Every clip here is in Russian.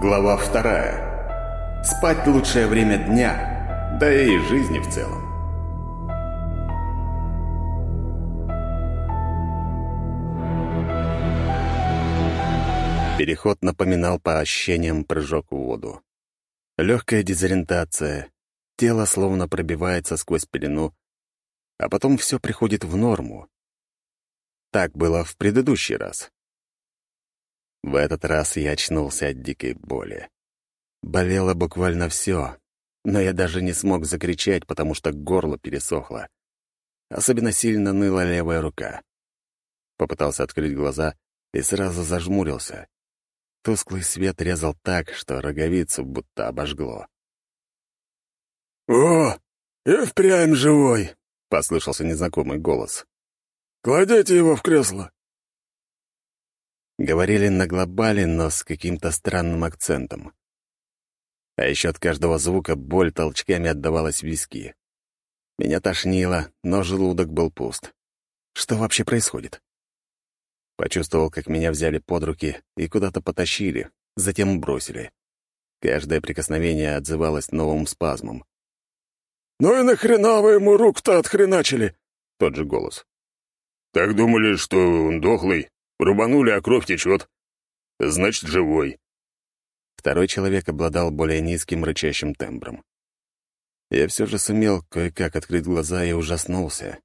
Глава вторая. Спать лучшее время дня, да и жизни в целом. Переход напоминал по ощущениям прыжок в воду. Легкая дезориентация, тело словно пробивается сквозь пелену, а потом все приходит в норму. Так было в предыдущий раз. В этот раз я очнулся от дикой боли. Болело буквально все, но я даже не смог закричать, потому что горло пересохло. Особенно сильно ныла левая рука. Попытался открыть глаза и сразу зажмурился. Тусклый свет резал так, что роговицу будто обожгло. «О, и впрямь живой!» — послышался незнакомый голос. «Кладите его в кресло!» Говорили на глобале, но с каким-то странным акцентом. А еще от каждого звука боль толчками отдавалась в виски. Меня тошнило, но желудок был пуст. Что вообще происходит? Почувствовал, как меня взяли под руки и куда-то потащили, затем бросили. Каждое прикосновение отзывалось новым спазмом. «Ну и нахрена вы ему рук-то отхреначили?» Тот же голос. «Так думали, что он дохлый?» Рубанули, а кровь течет. Значит, живой. Второй человек обладал более низким рычащим тембром. Я все же сумел кое-как открыть глаза и ужаснулся.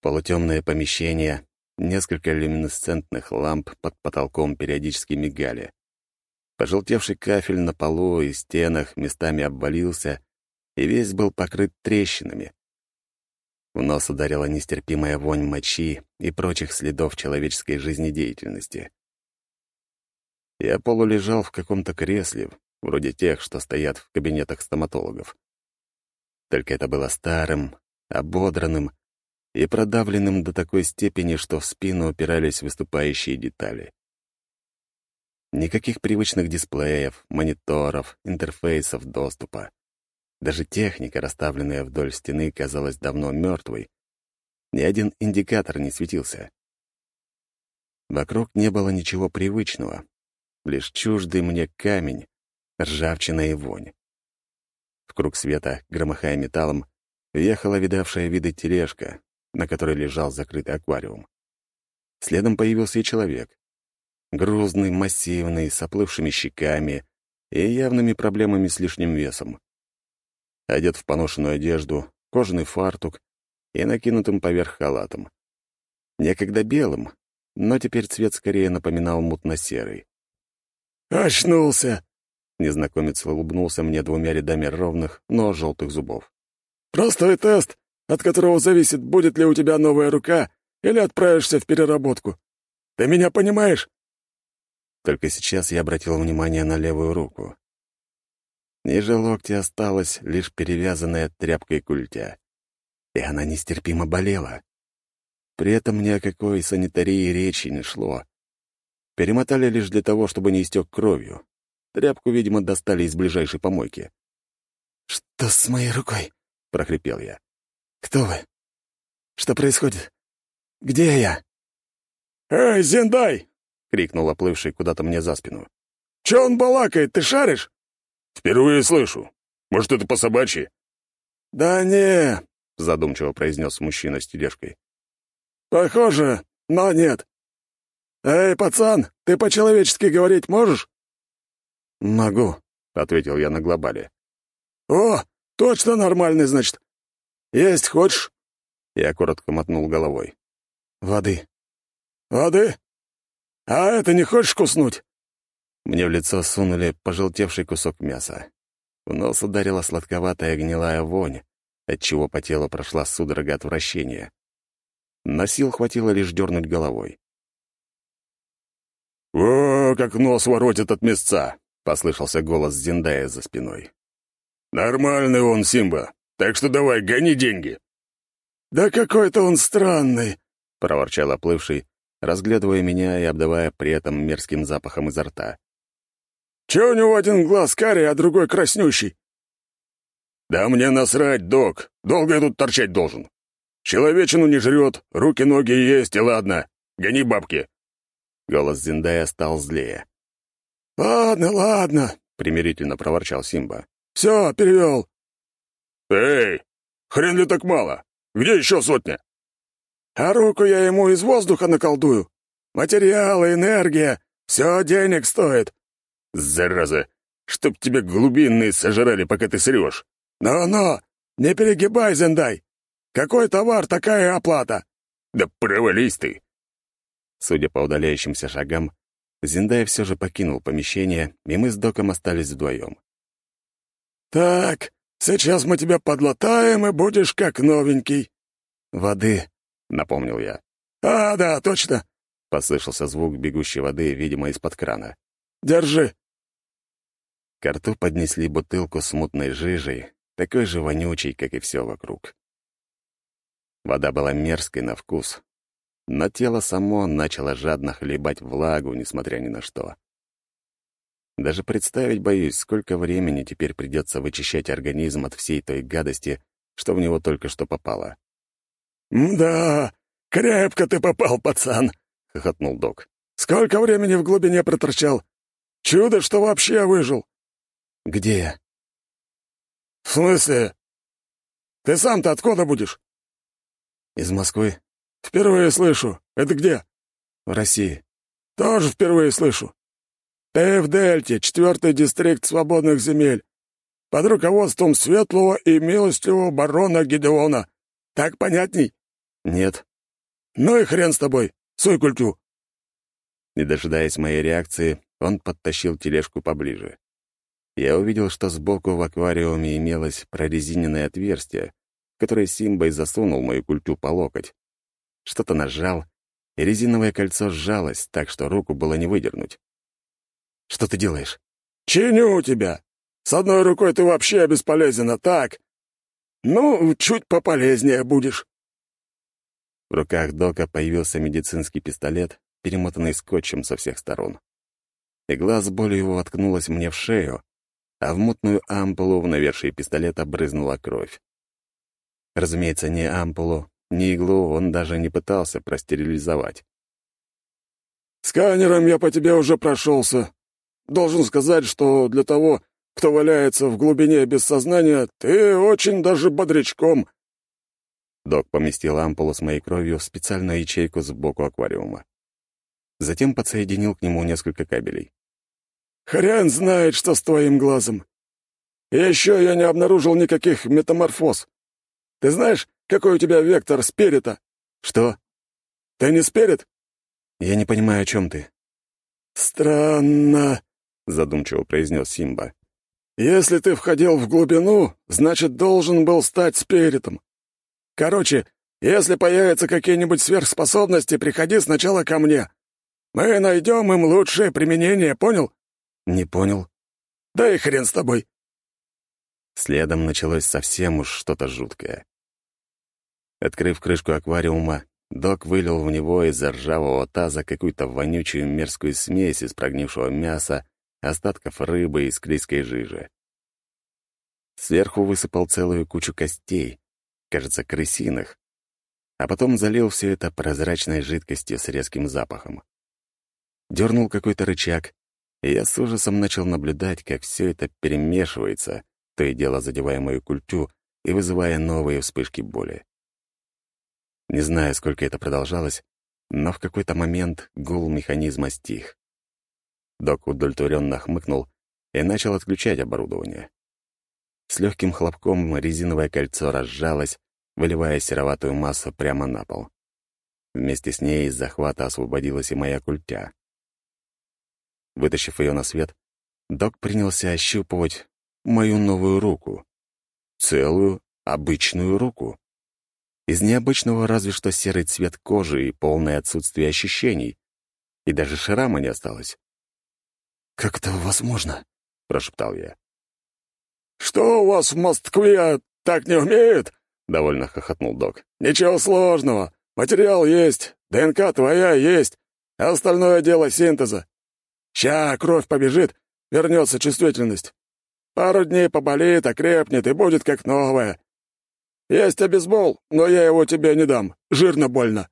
Полутемное помещение, несколько люминесцентных ламп под потолком периодически мигали. Пожелтевший кафель на полу и стенах местами обвалился и весь был покрыт трещинами. В нос ударила нестерпимая вонь мочи и прочих следов человеческой жизнедеятельности. Я полулежал в каком-то кресле, вроде тех, что стоят в кабинетах стоматологов. Только это было старым, ободранным и продавленным до такой степени, что в спину упирались выступающие детали. Никаких привычных дисплеев, мониторов, интерфейсов доступа. Даже техника, расставленная вдоль стены, казалась давно мертвой. Ни один индикатор не светился. Вокруг не было ничего привычного, лишь чуждый мне камень, ржавчина и вонь. В круг света, громыхая металлом, въехала видавшая виды тележка, на которой лежал закрытый аквариум. Следом появился и человек. Грузный, массивный, с оплывшими щеками и явными проблемами с лишним весом одет в поношенную одежду, кожаный фартук и накинутым поверх халатом. Некогда белым, но теперь цвет скорее напоминал мутно-серый. «Очнулся!» — незнакомец улыбнулся мне двумя рядами ровных, но желтых зубов. «Простой тест, от которого зависит, будет ли у тебя новая рука или отправишься в переработку. Ты меня понимаешь?» Только сейчас я обратил внимание на левую руку. Ниже локтя осталась лишь перевязанная тряпкой культя. И она нестерпимо болела. При этом ни о какой санитарии речи не шло. Перемотали лишь для того, чтобы не истек кровью. Тряпку, видимо, достали из ближайшей помойки. «Что с моей рукой?» — прохрипел я. «Кто вы? Что происходит? Где я?» «Эй, Зендай!» — крикнул оплывший куда-то мне за спину. «Чё он балакает, ты шаришь?» «Впервые слышу. Может, это по-собачьи?» «Да не», — задумчиво произнес мужчина с тележкой. «Похоже, но нет. Эй, пацан, ты по-человечески говорить можешь?» «Могу», — ответил я на глобале. «О, точно нормальный, значит. Есть хочешь?» Я коротко мотнул головой. «Воды». «Воды? А это не хочешь куснуть?» Мне в лицо сунули пожелтевший кусок мяса. В нос ударила сладковатая гнилая вонь, отчего по телу прошла судорога отвращения. Но сил хватило лишь дернуть головой. «О, как нос воротит от мясца!» — послышался голос Зиндая за спиной. «Нормальный он, Симба, так что давай, гони деньги!» «Да какой-то он странный!» — проворчал оплывший, разглядывая меня и обдавая при этом мерзким запахом изо рта. Чего у него один глаз карий, а другой краснющий?» «Да мне насрать, док. Долго я тут торчать должен. Человечину не жрет, руки-ноги есть, и ладно. Гони бабки». Голос Зиндая стал злее. «Ладно, ладно», — примирительно проворчал Симба. «Все, перевел». «Эй, хрен ли так мало? Где еще сотня?» «А руку я ему из воздуха наколдую. Материалы, энергия — все денег стоит». «Зараза! Чтоб тебя глубинные сожрали, пока ты срешь!» «Но-но! Не перегибай, Зендай! Какой товар, такая оплата!» «Да провались ты!» Судя по удаляющимся шагам, Зиндай все же покинул помещение, и мы с Доком остались вдвоем. «Так, сейчас мы тебя подлатаем, и будешь как новенький». «Воды», — напомнил я. «А, да, точно», — послышался звук бегущей воды, видимо, из-под крана. «Держи». К рту поднесли бутылку с мутной жижей, такой же вонючей, как и все вокруг. Вода была мерзкой на вкус, но тело само начало жадно хлебать влагу, несмотря ни на что. Даже представить боюсь, сколько времени теперь придется вычищать организм от всей той гадости, что в него только что попало. «Да, крепко ты попал, пацан!» — хохотнул док. «Сколько времени в глубине проторчал? Чудо, что вообще выжил!» «Где я?» «В смысле? Ты сам-то откуда будешь?» «Из Москвы. «Впервые слышу. Это где?» «В России». «Тоже впервые слышу. Ты в Дельте, четвертый дистрикт свободных земель, под руководством светлого и милостивого барона Гедеона. Так понятней?» «Нет». «Ну и хрен с тобой. Суй культю». Не дожидаясь моей реакции, он подтащил тележку поближе. Я увидел, что сбоку в аквариуме имелось прорезиненное отверстие, в которое Симбой засунул мою культю по локоть что-то нажал, и резиновое кольцо сжалось, так что руку было не выдернуть. «Что ты делаешь?» «Чиню тебя! С одной рукой ты вообще бесполезен, а так... Ну, чуть пополезнее будешь». В руках Дока появился медицинский пистолет, перемотанный скотчем со всех сторон. Игла с болью его воткнулась мне в шею, а в мутную ампулу в навершие пистолета брызнула кровь. Разумеется, не ампулу, ни иглу он даже не пытался простерилизовать. «Сканером я по тебе уже прошелся. Должен сказать, что для того, кто валяется в глубине без сознания, ты очень даже бодрячком». Док поместил ампулу с моей кровью в специальную ячейку сбоку аквариума. Затем подсоединил к нему несколько кабелей. «Хрен знает, что с твоим глазом. еще я не обнаружил никаких метаморфоз. Ты знаешь, какой у тебя вектор спирита?» «Что?» «Ты не спирит?» «Я не понимаю, о чем ты». «Странно», — задумчиво произнес Симба. «Если ты входил в глубину, значит, должен был стать спиритом. Короче, если появятся какие-нибудь сверхспособности, приходи сначала ко мне. Мы найдем им лучшее применение, понял?» «Не понял». «Да и хрен с тобой». Следом началось совсем уж что-то жуткое. Открыв крышку аквариума, док вылил в него из ржавого таза какую-то вонючую мерзкую смесь из прогнившего мяса, остатков рыбы и склизкой жижи. Сверху высыпал целую кучу костей, кажется, крысиных, а потом залил все это прозрачной жидкостью с резким запахом. Дернул какой-то рычаг, я с ужасом начал наблюдать, как все это перемешивается, то и дело задевая мою культю и вызывая новые вспышки боли. Не знаю, сколько это продолжалось, но в какой-то момент гул механизма стих. Док удовлетворенно хмыкнул и начал отключать оборудование. С легким хлопком резиновое кольцо разжалось, выливая сероватую массу прямо на пол. Вместе с ней из захвата освободилась и моя культя. Вытащив ее на свет, док принялся ощупывать мою новую руку. Целую, обычную руку. Из необычного разве что серый цвет кожи и полное отсутствие ощущений. И даже шрама не осталось. «Как это возможно?» — прошептал я. «Что у вас в Москве так не умеют?» — довольно хохотнул док. «Ничего сложного. Материал есть, ДНК твоя есть, а остальное дело синтеза. Ща кровь побежит, вернется чувствительность. Пару дней поболит, окрепнет и будет как новая. «Есть обезбол, но я его тебе не дам. Жирно больно».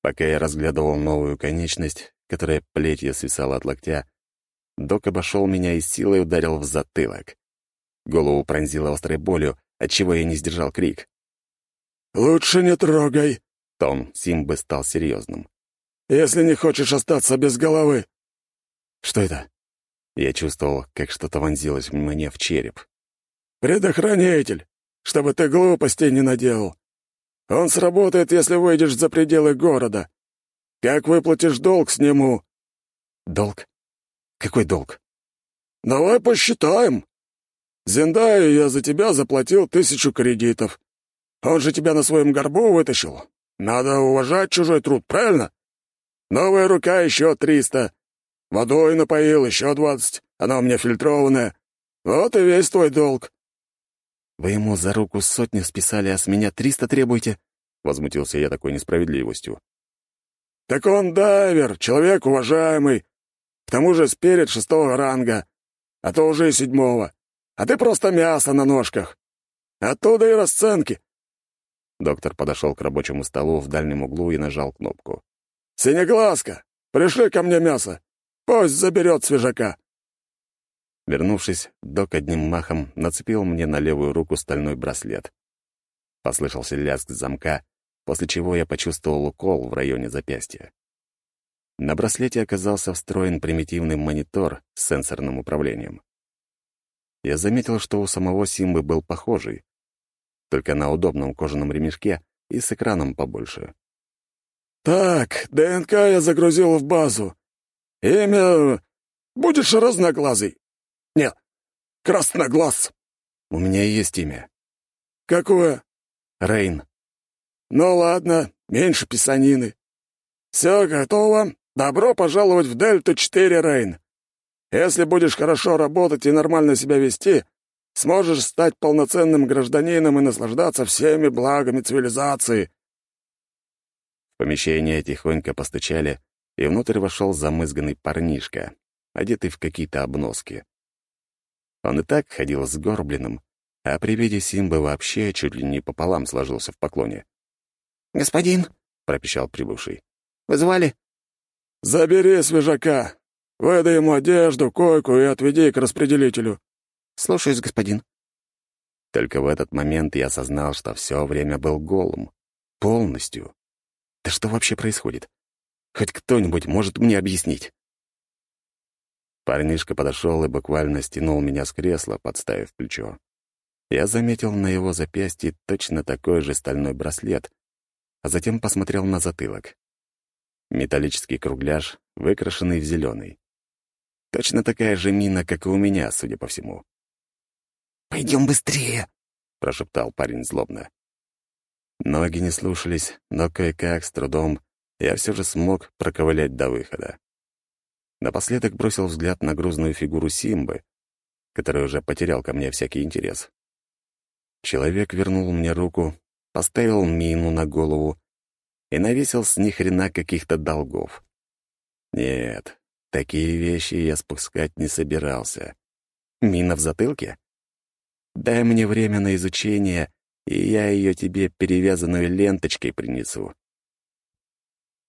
Пока я разглядывал новую конечность, которая плетью свисала от локтя, Док обошел меня и силой ударил в затылок. Голову пронзило острой болью, отчего я не сдержал крик. «Лучше не трогай!» Тон Симбы стал серьезным. «Если не хочешь остаться без головы!» «Что это?» Я чувствовал, как что-то вонзилось мне в череп. «Предохранитель, чтобы ты глупостей не наделал. Он сработает, если выйдешь за пределы города. Как выплатишь долг, сниму». «Долг? Какой долг?» «Давай посчитаем. Зендаю я за тебя заплатил тысячу кредитов. Он же тебя на своем горбу вытащил. Надо уважать чужой труд, правильно? Новая рука еще триста. Водой напоил еще двадцать. Она у меня фильтрованная. Вот и весь твой долг. «Вы ему за руку сотню списали, а с меня триста требуете?» — возмутился я такой несправедливостью. «Так он дайвер, человек уважаемый. К тому же спирит шестого ранга, а то уже и седьмого. А ты просто мясо на ножках. Оттуда и расценки». Доктор подошел к рабочему столу в дальнем углу и нажал кнопку. «Синеглазка, пришли ко мне мясо. Пусть заберет свежака». Вернувшись, док одним махом нацепил мне на левую руку стальной браслет. Послышался лязг замка, после чего я почувствовал укол в районе запястья. На браслете оказался встроен примитивный монитор с сенсорным управлением. Я заметил, что у самого Симбы был похожий, только на удобном кожаном ремешке и с экраном побольше. «Так, ДНК я загрузил в базу. Имя... Будешь разноглазый. Нет, красноглаз. У меня есть имя. Какое? Рейн. Ну ладно, меньше писанины. Все готово. Добро пожаловать в Дельту-4, Рейн. Если будешь хорошо работать и нормально себя вести, сможешь стать полноценным гражданином и наслаждаться всеми благами цивилизации. В помещение тихонько постучали, и внутрь вошел замызганный парнишка, одетый в какие-то обноски. Он и так ходил с горбленным, а при виде Симбы вообще чуть ли не пополам сложился в поклоне. «Господин», — пропищал прибывший, — «вызывали?» «Забери свежака, выдай ему одежду, койку и отведи к распределителю». «Слушаюсь, господин». Только в этот момент я осознал, что все время был голым. Полностью. Да что вообще происходит? Хоть кто-нибудь может мне объяснить? Парнишка подошел и буквально стянул меня с кресла, подставив плечо. Я заметил на его запястье точно такой же стальной браслет, а затем посмотрел на затылок. Металлический кругляш, выкрашенный в зеленый. Точно такая же мина, как и у меня, судя по всему. «Пойдем быстрее», — прошептал парень злобно. Ноги не слушались, но кое-как, с трудом, я все же смог проковылять до выхода. Напоследок бросил взгляд на грузную фигуру Симбы, который уже потерял ко мне всякий интерес. Человек вернул мне руку, поставил мину на голову и навесил с них каких-то долгов. Нет, такие вещи я спускать не собирался. Мина в затылке? Дай мне время на изучение, и я ее тебе перевязанную ленточкой принесу.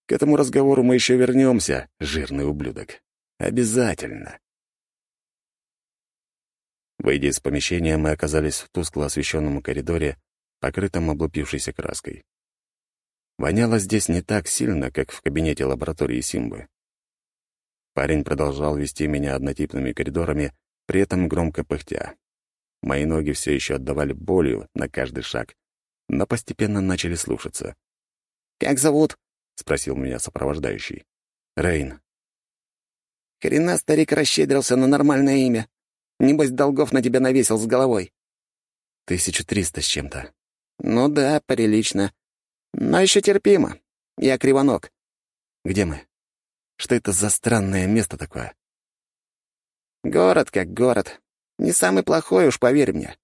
К этому разговору мы еще вернемся, жирный ублюдок. Обязательно. Выйдя из помещения, мы оказались в тускло освещенном коридоре, покрытом облупившейся краской. Воняло здесь не так сильно, как в кабинете лаборатории Симбы. Парень продолжал вести меня однотипными коридорами, при этом громко пыхтя. Мои ноги все еще отдавали болью на каждый шаг, но постепенно начали слушаться. «Как зовут?» — спросил меня сопровождающий. «Рейн». «Хрена старик расщедрился на нормальное имя. Небось, долгов на тебя навесил с головой». «Тысячу триста с чем-то». «Ну да, прилично. Но еще терпимо. Я кривонок». «Где мы? Что это за странное место такое?» «Город как город. Не самый плохой уж, поверь мне.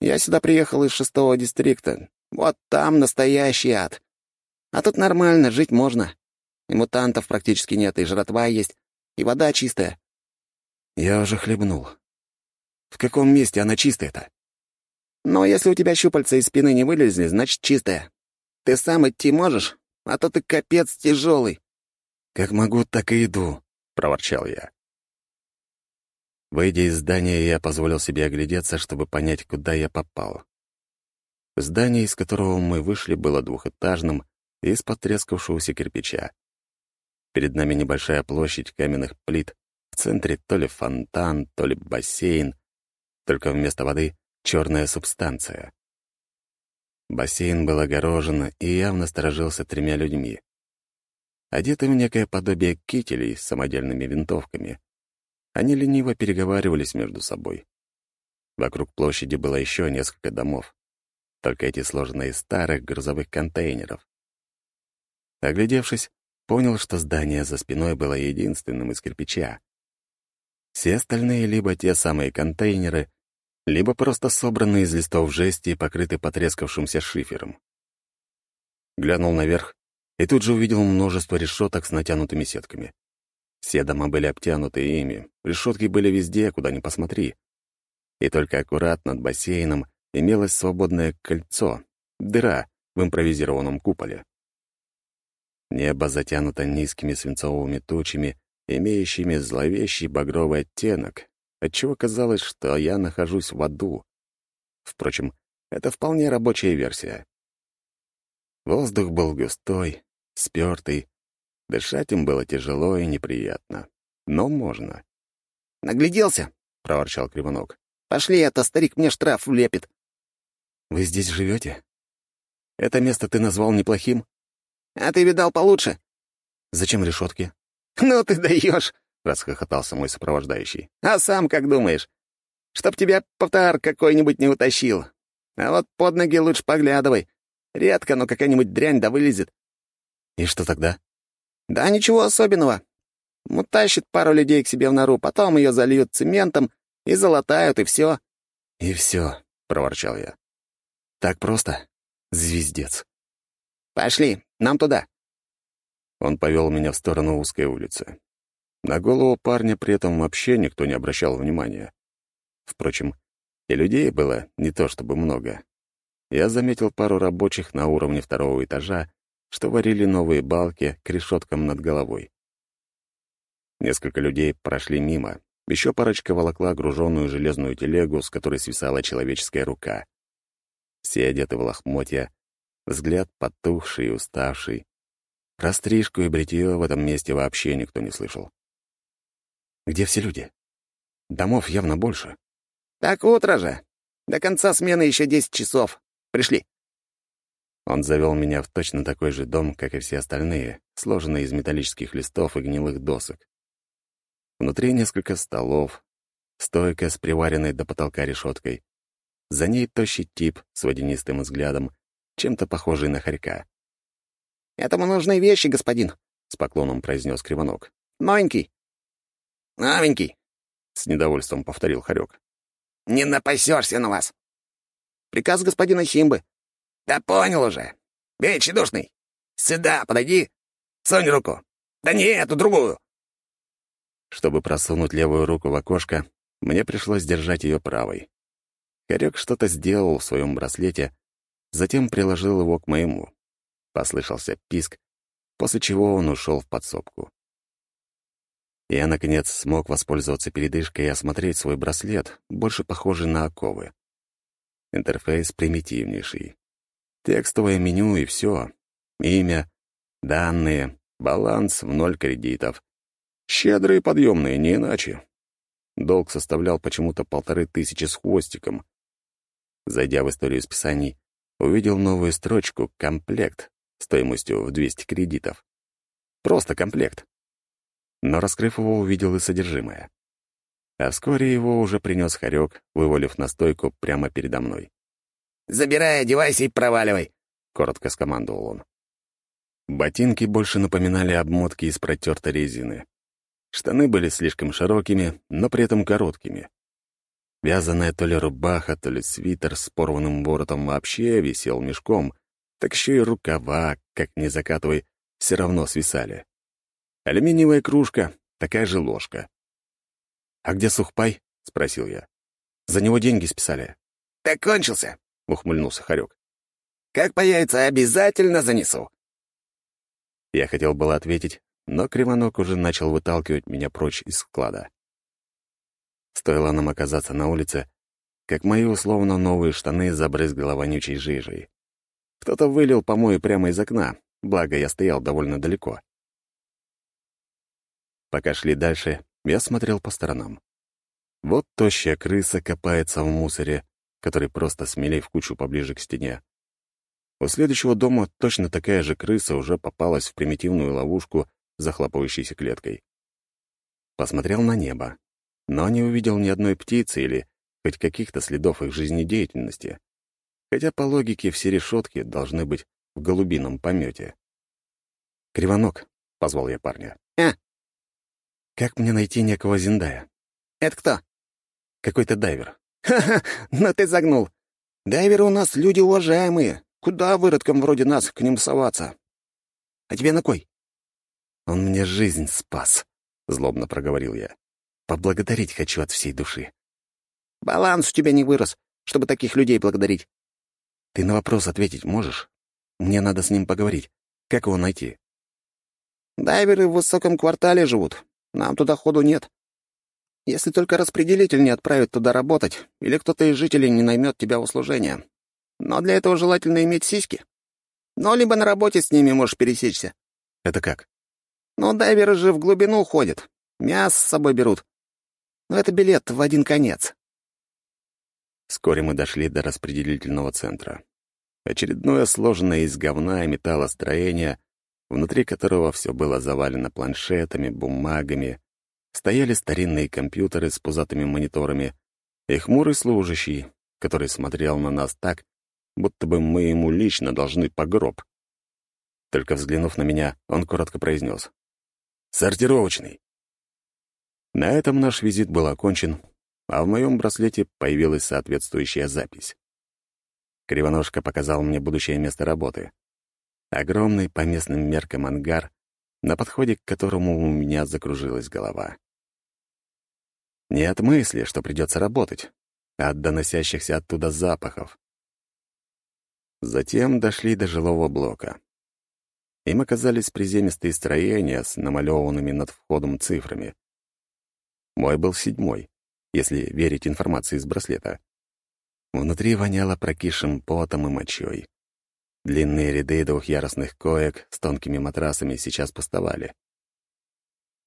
Я сюда приехал из шестого дистрикта. Вот там настоящий ад. А тут нормально, жить можно. И мутантов практически нет, и жратва есть, и вода чистая». «Я уже хлебнул. В каком месте она чистая-то?» «Но если у тебя щупальца из спины не вылезли, значит, чистая. Ты сам идти можешь, а то ты капец тяжелый. «Как могу, так и иду», — проворчал я. Выйдя из здания, я позволил себе оглядеться, чтобы понять, куда я попал. Здание, из которого мы вышли, было двухэтажным из потрескавшегося кирпича. Перед нами небольшая площадь каменных плит, в центре то ли фонтан, то ли бассейн, только вместо воды — черная субстанция. Бассейн был огорожен и явно сторожился тремя людьми. Одеты в некое подобие кителей с самодельными винтовками. Они лениво переговаривались между собой. Вокруг площади было еще несколько домов, только эти сложены из старых грузовых контейнеров. Оглядевшись, понял, что здание за спиной было единственным из кирпича. Все остальные либо те самые контейнеры, либо просто собранные из листов жести и покрыты потрескавшимся шифером. Глянул наверх и тут же увидел множество решеток с натянутыми сетками. Все дома были обтянуты ими, решетки были везде, куда ни посмотри. И только аккурат над бассейном имелось свободное кольцо, дыра в импровизированном куполе. Небо затянуто низкими свинцовыми тучами, имеющими зловещий багровый оттенок, отчего казалось, что я нахожусь в аду. Впрочем, это вполне рабочая версия. Воздух был густой, спёртый. Дышать им было тяжело и неприятно. Но можно. «Нагляделся?» — проворчал Кривонок. «Пошли, а то старик мне штраф влепит». «Вы здесь живете? Это место ты назвал неплохим?» «А ты видал получше?» «Зачем решетки?» «Ну ты даешь!» — расхохотался мой сопровождающий. «А сам как думаешь? Чтоб тебя повтор какой-нибудь не утащил. А вот под ноги лучше поглядывай. Редко, но какая-нибудь дрянь да вылезет. «И что тогда?» «Да ничего особенного. Утащит пару людей к себе в нору, потом ее зальют цементом и залатают, и все. «И все», — проворчал я. «Так просто? Звездец». «Пошли, нам туда». Он повел меня в сторону узкой улицы. На голову парня при этом вообще никто не обращал внимания. Впрочем, и людей было не то чтобы много. Я заметил пару рабочих на уровне второго этажа, что варили новые балки к решеткам над головой. Несколько людей прошли мимо. Еще парочка волокла груженную железную телегу, с которой свисала человеческая рука. Все одеты в лохмотья, взгляд потухший и уставший. Про стрижку и бритье в этом месте вообще никто не слышал. Где все люди? Домов явно больше. «Так утро же. До конца смены еще десять часов. Пришли». Он завел меня в точно такой же дом, как и все остальные, сложенный из металлических листов и гнилых досок. Внутри несколько столов, стойка с приваренной до потолка решеткой. За ней тощий тип с водянистым взглядом, чем-то похожий на хорька. «Этому нужны вещи, господин», — с поклоном произнес Кривонок. «Новенький». «Новенький», — с недовольством повторил хорек. «Не напасешься на вас». «Приказ господина Симбы», «Да понял уже. Бей, тщедушный. Сюда подойди. Сунь руку. Да не эту, другую». Чтобы просунуть левую руку в окошко, мне пришлось держать ее правой. Хорек что-то сделал в своем браслете, затем приложил его к моему. Послышался писк, после чего он ушел в подсобку. Я, наконец, смог воспользоваться передышкой и осмотреть свой браслет, больше похожий на оковы. Интерфейс примитивнейший. Текстовое меню и все. Имя, данные, баланс в ноль кредитов. Щедрые подъемные, не иначе. Долг составлял почему-то полторы тысячи с хвостиком. Зайдя в историю списаний, увидел новую строчку «Комплект» стоимостью в 200 кредитов. Просто комплект. Но, раскрыв его, увидел и содержимое. А вскоре его уже принес хорек, вывалив на стойку прямо передо мной. Забирай, одевайся и проваливай», — коротко скомандовал он. Ботинки больше напоминали обмотки из протертой резины. Штаны были слишком широкими, но при этом короткими. Вязаная то ли рубаха, то ли свитер с порванным воротом вообще висел мешком, так еще и рукава, как не закатывай, все равно свисали. Алюминиевая кружка, такая же ложка. «А где сухпай?» — спросил я. «За него деньги списали». «Так кончился. — ухмыльнулся Харек. «Как появится, обязательно занесу». Я хотел было ответить, но Кривонок уже начал выталкивать меня прочь из склада. Стоило нам оказаться на улице, как мои условно новые штаны забрызгало вонючей жижей. Кто-то вылил помои прямо из окна, благо я стоял довольно далеко. Пока шли дальше, я смотрел по сторонам. Вот тощая крыса копается в мусоре, который просто смелей в кучу поближе к стене. У следующего дома точно такая же крыса уже попалась в примитивную ловушку захлопывающейся клеткой. Посмотрел на небо, но не увидел ни одной птицы или хоть каких-то следов их жизнедеятельности. Хотя по логике все решетки должны быть в голубином помете. «Кривонок», — позвал я парня. «А?» «Как мне найти некого Зиндая?» «Это кто?» «Какой-то дайвер». «Ха-ха, ну ты загнул. Дайверы у нас люди уважаемые. Куда выродкам вроде нас к ним соваться? А тебе на кой?» «Он мне жизнь спас», — злобно проговорил я. «Поблагодарить хочу от всей души». «Баланс у тебя не вырос, чтобы таких людей благодарить». «Ты на вопрос ответить можешь? Мне надо с ним поговорить. Как его найти?» «Дайверы в высоком квартале живут. Нам туда ходу нет. Если только распределитель не отправит туда работать, или кто-то из жителей не наймет тебя в услужение. Но для этого желательно иметь сиськи. Но либо на работе с ними можешь пересечься. Это как? Ну, дайверы же в глубину ходят. Мясо с собой берут. Но это билет в один конец. Вскоре мы дошли до распределительного центра. Очередное сложенное из говна и металла строение, внутри которого все было завалено планшетами, бумагами, стояли старинные компьютеры с пузатыми мониторами и хмурый служащий, который смотрел на нас так, будто бы мы ему лично должны погроб. Только взглянув на меня, он коротко произнес. «Сортировочный». На этом наш визит был окончен, а в моем браслете появилась соответствующая запись. Кривоножка показал мне будущее место работы. Огромный по местным меркам ангар, на подходе к которому у меня закружилась голова. Не от мысли, что придется работать, а от доносящихся оттуда запахов. Затем дошли до жилого блока. Им оказались приземистые строения с намалеванными над входом цифрами. Мой был седьмой, если верить информации из браслета. Внутри воняло прокисшим потом и мочой. Длинные ряды двухъярусных коек с тонкими матрасами сейчас пустовали.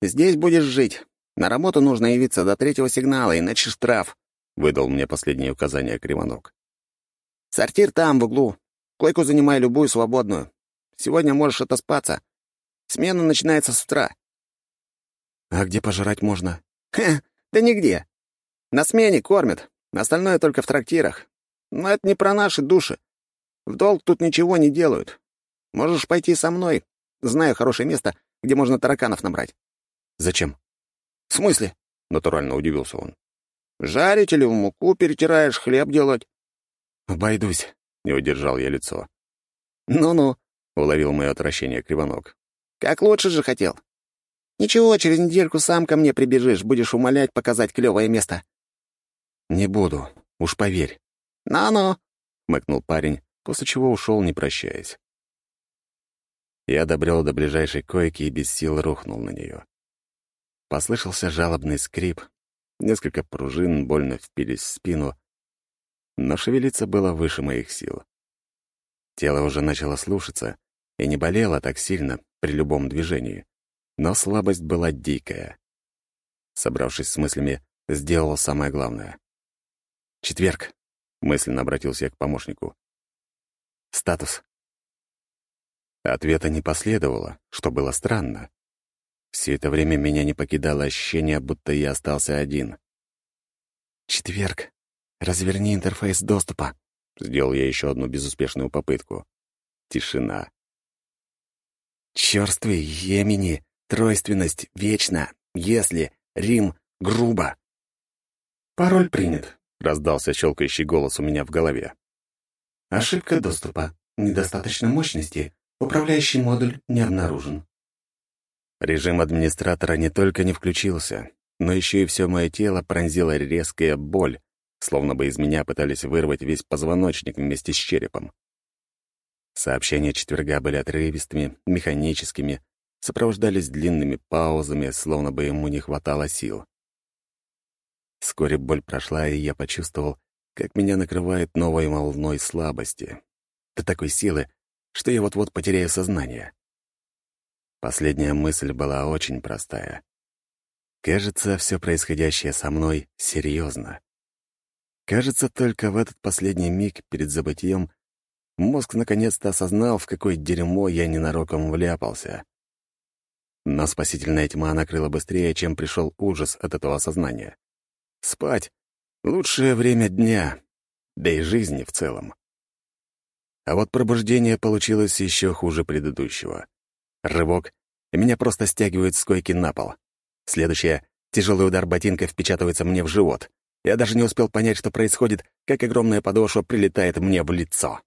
«Здесь будешь жить. На работу нужно явиться до третьего сигнала, иначе штраф», — выдал мне последнее указание Кривонок. «Сортир там, в углу. Койку занимай любую свободную. Сегодня можешь отоспаться. Смена начинается с утра». «А где пожрать можно?» «Ха, да нигде. На смене кормят, остальное только в трактирах. Но это не про наши души. В долг тут ничего не делают. Можешь пойти со мной. Знаю хорошее место, где можно тараканов набрать». «Зачем?» «В смысле?» — натурально удивился он. «Жарить или в муку перетираешь, хлеб делать?» «Обойдусь», — не удержал я лицо. «Ну-ну», — уловил мое отвращение Кривонок. «Как лучше же хотел. Ничего, через недельку сам ко мне прибежишь, будешь умолять показать клевое место». «Не буду, уж поверь». «Ну-ну», — мыкнул парень, после чего ушел, не прощаясь. Я добрел до ближайшей койки и без сил рухнул на нее. Послышался жалобный скрип, несколько пружин больно впились в спину, но шевелиться было выше моих сил. Тело уже начало слушаться и не болело так сильно при любом движении, но слабость была дикая. Собравшись с мыслями, сделал самое главное. «Четверг», — мысленно обратился я к помощнику. «Статус». Ответа не последовало, что было странно. Все это время меня не покидало ощущение, будто я остался один. «Четверг. Разверни интерфейс доступа». Сделал я еще одну безуспешную попытку. Тишина. «Чёрствый, Емени, тройственность, вечно, если, Рим, грубо». «Пароль принят», — раздался щелкающий голос у меня в голове. «Ошибка доступа. Недостаточно мощности. Управляющий модуль не обнаружен». Режим администратора не только не включился, но еще и все мое тело пронзила резкая боль, словно бы из меня пытались вырвать весь позвоночник вместе с черепом. Сообщения четверга были отрывистыми, механическими, сопровождались длинными паузами, словно бы ему не хватало сил. Вскоре боль прошла, и я почувствовал, как меня накрывает новой волной слабости. До такой силы, что я вот-вот потеряю сознание. Последняя мысль была очень простая. Кажется, все происходящее со мной серьезно. Кажется, только в этот последний миг перед забытием мозг наконец-то осознал, в какое дерьмо я ненароком вляпался. Но спасительная тьма накрыла быстрее, чем пришел ужас от этого осознания. Спать — лучшее время дня, да и жизни в целом. А вот пробуждение получилось еще хуже предыдущего. Рывок, и меня просто стягивают с койки на пол. Следующее — тяжелый удар ботинка впечатывается мне в живот. Я даже не успел понять, что происходит, как огромная подошва прилетает мне в лицо.